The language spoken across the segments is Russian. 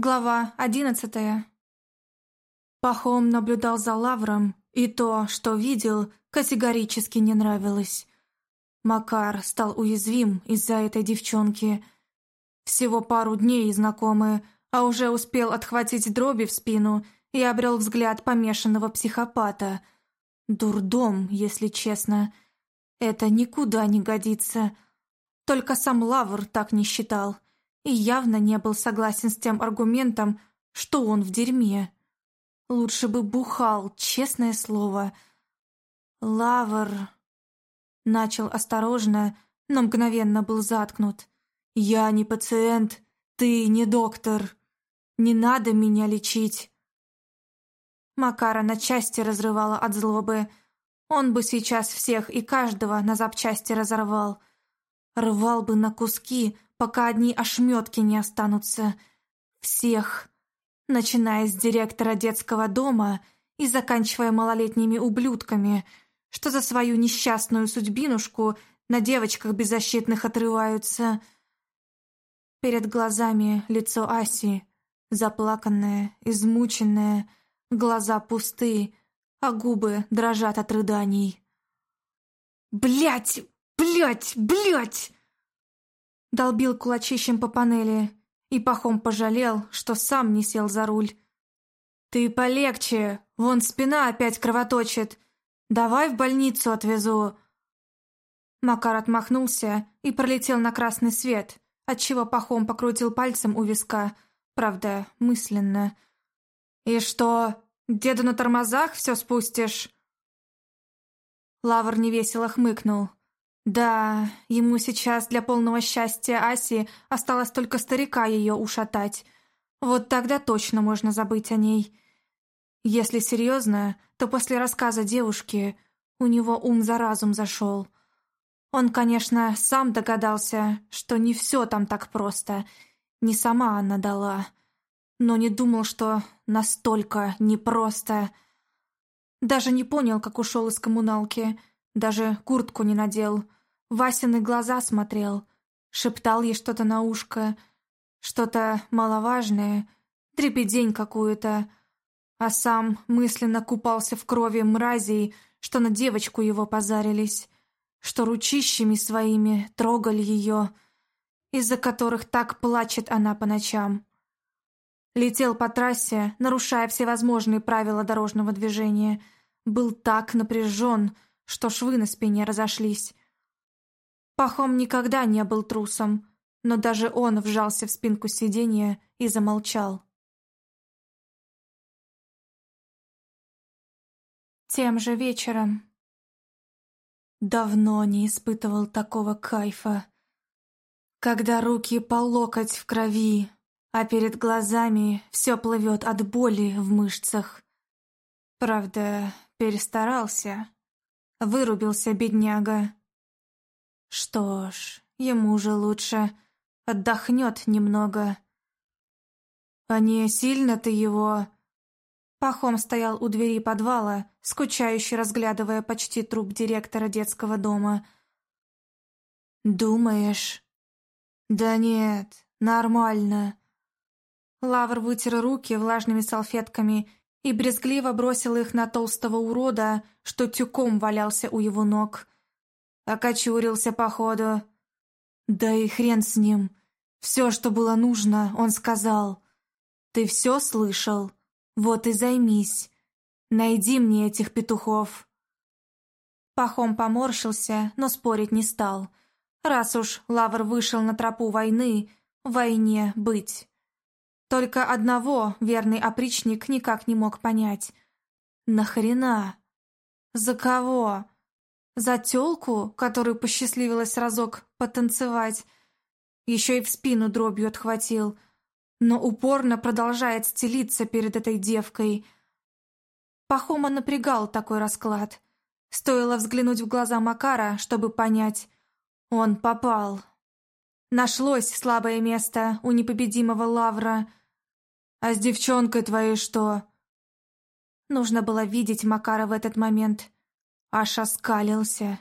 Глава одиннадцатая. Пахом наблюдал за Лавром, и то, что видел, категорически не нравилось. Макар стал уязвим из-за этой девчонки. Всего пару дней знакомы, а уже успел отхватить дроби в спину и обрел взгляд помешанного психопата. Дурдом, если честно. Это никуда не годится. Только сам Лавр так не считал — и явно не был согласен с тем аргументом, что он в дерьме. Лучше бы бухал, честное слово. Лавр... Начал осторожно, но мгновенно был заткнут. «Я не пациент, ты не доктор. Не надо меня лечить». Макара на части разрывала от злобы. Он бы сейчас всех и каждого на запчасти разорвал. Рвал бы на куски, пока одни ошметки не останутся. Всех, начиная с директора детского дома и заканчивая малолетними ублюдками, что за свою несчастную судьбинушку на девочках беззащитных отрываются. Перед глазами лицо Аси, заплаканное, измученное, глаза пустые, а губы дрожат от рыданий. «Блядь! Блядь! Блядь!» Долбил кулачищем по панели и пахом пожалел, что сам не сел за руль. «Ты полегче, вон спина опять кровоточит. Давай в больницу отвезу». Макар отмахнулся и пролетел на красный свет, отчего пахом покрутил пальцем у виска, правда, мысленно. «И что, деду на тормозах все спустишь?» Лавр невесело хмыкнул. Да, ему сейчас для полного счастья Аси осталось только старика ее ушатать. Вот тогда точно можно забыть о ней. Если серьезно, то после рассказа девушки у него ум за разум зашел. Он, конечно, сам догадался, что не все там так просто, не сама она дала, но не думал, что настолько непросто. Даже не понял, как ушел из коммуналки, даже куртку не надел — Васины глаза смотрел, шептал ей что-то на ушко, что-то маловажное, дребедень какую-то, а сам мысленно купался в крови мразей, что на девочку его позарились, что ручищами своими трогали ее, из-за которых так плачет она по ночам. Летел по трассе, нарушая всевозможные правила дорожного движения, был так напряжен, что швы на спине разошлись. Пахом никогда не был трусом, но даже он вжался в спинку сиденья и замолчал. Тем же вечером. Давно не испытывал такого кайфа. Когда руки по локоть в крови, а перед глазами все плывет от боли в мышцах. Правда, перестарался. Вырубился бедняга. Что ж, ему же лучше отдохнет немного. А не сильно ты его... Пахом стоял у двери подвала, скучающе разглядывая почти труп директора детского дома. «Думаешь?» «Да нет, нормально». Лавр вытер руки влажными салфетками и брезгливо бросил их на толстого урода, что тюком валялся у его ног. Окочурился, походу. Да и хрен с ним. Все, что было нужно, он сказал. Ты все слышал? Вот и займись. Найди мне этих петухов. Пахом поморщился, но спорить не стал. Раз уж Лавр вышел на тропу войны, войне быть. Только одного верный опричник никак не мог понять. Нахрена? За кого? За тёлку, которую посчастливилось разок потанцевать, еще и в спину дробью отхватил, но упорно продолжает стелиться перед этой девкой. Пахома напрягал такой расклад. Стоило взглянуть в глаза Макара, чтобы понять. Он попал. Нашлось слабое место у непобедимого Лавра. А с девчонкой твоей что? Нужно было видеть Макара в этот момент. Аж оскалился.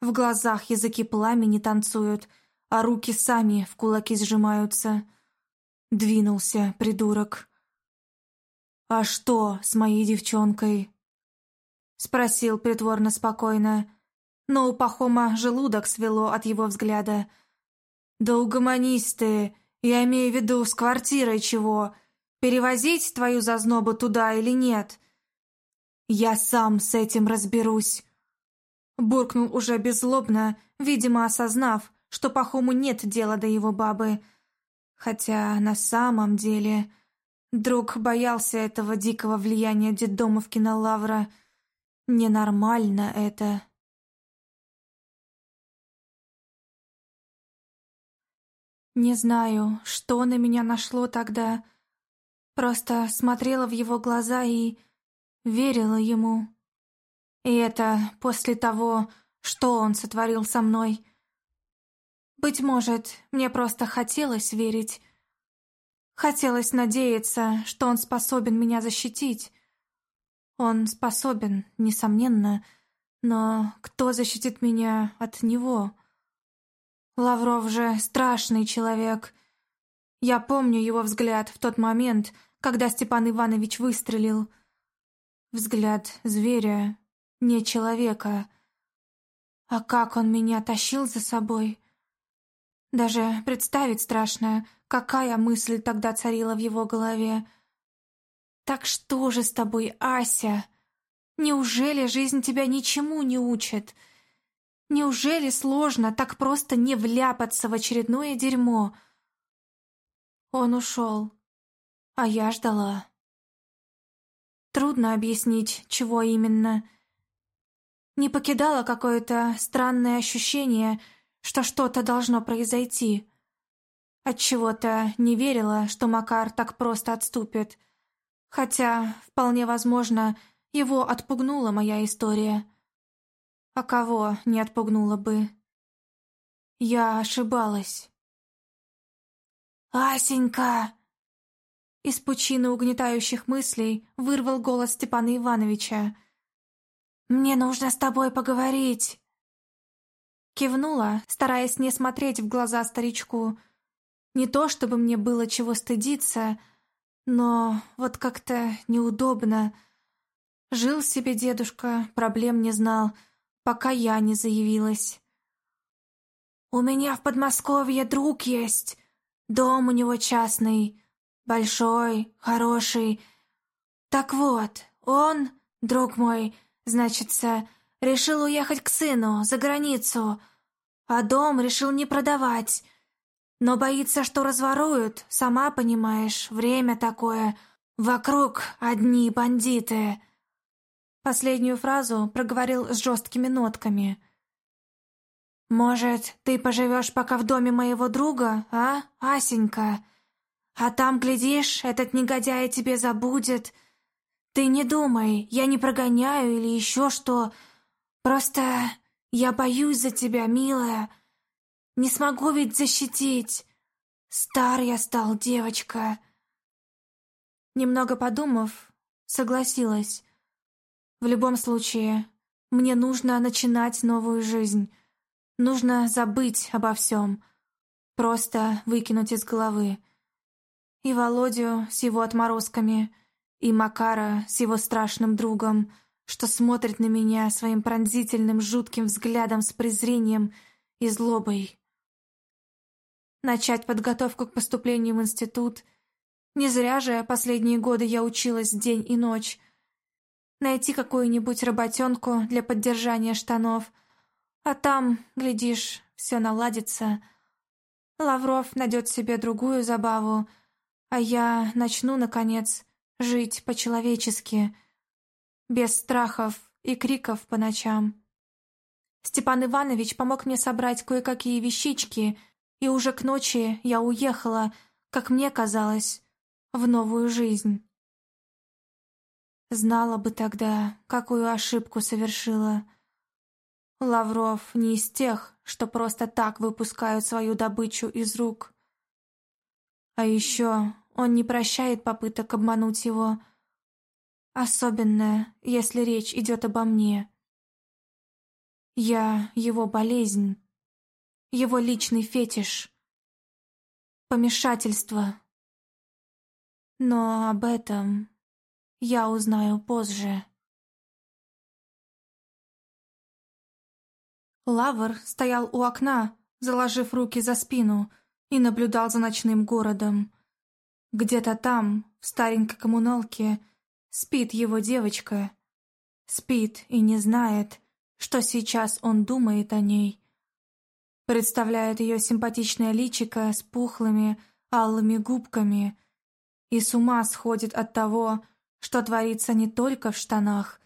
В глазах языки пламени танцуют, а руки сами в кулаки сжимаются. Двинулся, придурок. «А что с моей девчонкой?» Спросил притворно спокойно, но у Пахома желудок свело от его взгляда. «Да угомонись я имею в виду с квартирой чего. Перевозить твою зазнобу туда или нет?» «Я сам с этим разберусь», — буркнул уже беззлобно, видимо, осознав, что Пахому нет дела до его бабы. Хотя на самом деле друг боялся этого дикого влияния детдомовки на Лавра. Ненормально это. Не знаю, что на меня нашло тогда. Просто смотрела в его глаза и верила ему. И это после того, что он сотворил со мной. Быть может, мне просто хотелось верить. Хотелось надеяться, что он способен меня защитить. Он способен, несомненно, но кто защитит меня от него? Лавров же страшный человек. Я помню его взгляд в тот момент, когда Степан Иванович выстрелил. Взгляд зверя, не человека. А как он меня тащил за собой? Даже представить страшно, какая мысль тогда царила в его голове. «Так что же с тобой, Ася? Неужели жизнь тебя ничему не учит? Неужели сложно так просто не вляпаться в очередное дерьмо?» Он ушел, а я ждала. Трудно объяснить, чего именно. Не покидало какое-то странное ощущение — что что-то должно произойти. Отчего-то не верила, что Макар так просто отступит. Хотя, вполне возможно, его отпугнула моя история. А кого не отпугнула бы? Я ошибалась. «Асенька!» Из пучины угнетающих мыслей вырвал голос Степана Ивановича. «Мне нужно с тобой поговорить!» Кивнула, стараясь не смотреть в глаза старичку. Не то, чтобы мне было чего стыдиться, но вот как-то неудобно. Жил себе дедушка, проблем не знал, пока я не заявилась. «У меня в Подмосковье друг есть. Дом у него частный, большой, хороший. Так вот, он, друг мой, значится, Решил уехать к сыну, за границу, а дом решил не продавать. Но боится, что разворуют, сама понимаешь, время такое. Вокруг одни бандиты. Последнюю фразу проговорил с жесткими нотками. «Может, ты поживешь пока в доме моего друга, а, Асенька? А там, глядишь, этот негодяй тебе забудет. Ты не думай, я не прогоняю или еще что...» Просто я боюсь за тебя, милая. Не смогу ведь защитить. Стар я стал, девочка. Немного подумав, согласилась. В любом случае, мне нужно начинать новую жизнь. Нужно забыть обо всем. Просто выкинуть из головы. И Володю с его отморозками, и Макара с его страшным другом — что смотрит на меня своим пронзительным жутким взглядом с презрением и злобой. Начать подготовку к поступлению в институт. Не зря же последние годы я училась день и ночь. Найти какую-нибудь работенку для поддержания штанов. А там, глядишь, все наладится. Лавров найдет себе другую забаву, а я начну, наконец, жить по-человечески — без страхов и криков по ночам. Степан Иванович помог мне собрать кое-какие вещички, и уже к ночи я уехала, как мне казалось, в новую жизнь. Знала бы тогда, какую ошибку совершила. Лавров не из тех, что просто так выпускают свою добычу из рук. А еще он не прощает попыток обмануть его, Особенно, если речь идет обо мне. Я его болезнь, его личный фетиш, помешательство, Но об этом я узнаю позже. Лавр стоял у окна, заложив руки за спину, и наблюдал за ночным городом. Где-то там, в старенькой коммуналке, спит его девочка. Спит и не знает, что сейчас он думает о ней. Представляет ее симпатичное личико с пухлыми, алыми губками и с ума сходит от того, что творится не только в штанах,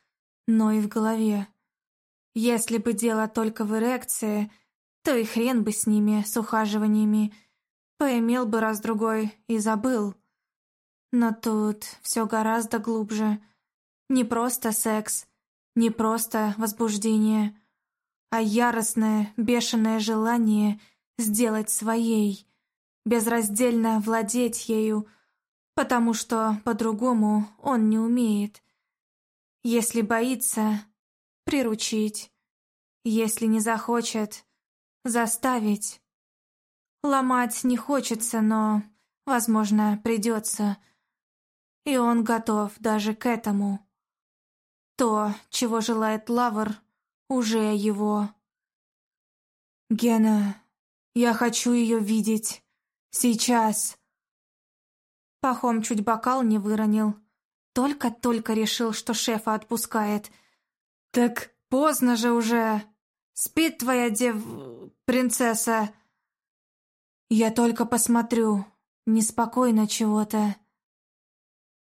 но и в голове. Если бы дело только в эрекции, то и хрен бы с ними, с ухаживаниями. Поимел бы раз-другой и забыл. Но тут все гораздо глубже. Не просто секс, не просто возбуждение, а яростное, бешеное желание сделать своей, безраздельно владеть ею, потому что по-другому он не умеет. Если боится, приручить. Если не захочет, заставить. Ломать не хочется, но, возможно, придется. И он готов даже к этому. То, чего желает Лавр, уже его. «Гена, я хочу ее видеть. Сейчас!» Пахом чуть бокал не выронил. Только-только решил, что шефа отпускает — «Так поздно же уже! Спит твоя дев... принцесса!» «Я только посмотрю. Неспокойно чего-то».